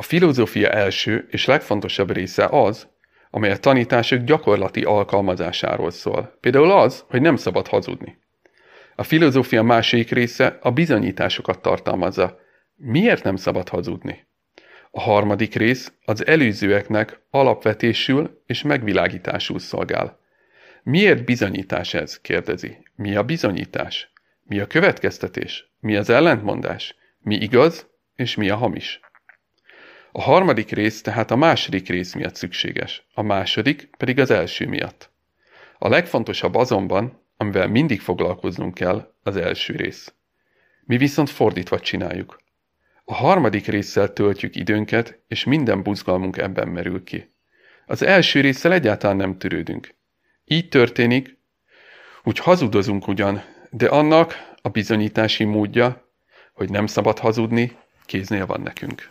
A filozófia első és legfontosabb része az, amely a tanítások gyakorlati alkalmazásáról szól. Például az, hogy nem szabad hazudni. A filozófia másik része a bizonyításokat tartalmazza. Miért nem szabad hazudni? A harmadik rész az előzőeknek alapvetésül és megvilágításul szolgál. Miért bizonyítás ez? kérdezi. Mi a bizonyítás? Mi a következtetés? Mi az ellentmondás? Mi igaz, és mi a hamis? A harmadik rész tehát a második rész miatt szükséges, a második pedig az első miatt. A legfontosabb azonban, amivel mindig foglalkoznunk kell, az első rész. Mi viszont fordítva csináljuk. A harmadik résszel töltjük időnket, és minden buzgalmunk ebben merül ki. Az első résszel egyáltalán nem törődünk. Így történik, úgy hazudozunk ugyan, de annak a bizonyítási módja, hogy nem szabad hazudni, kéznél van nekünk.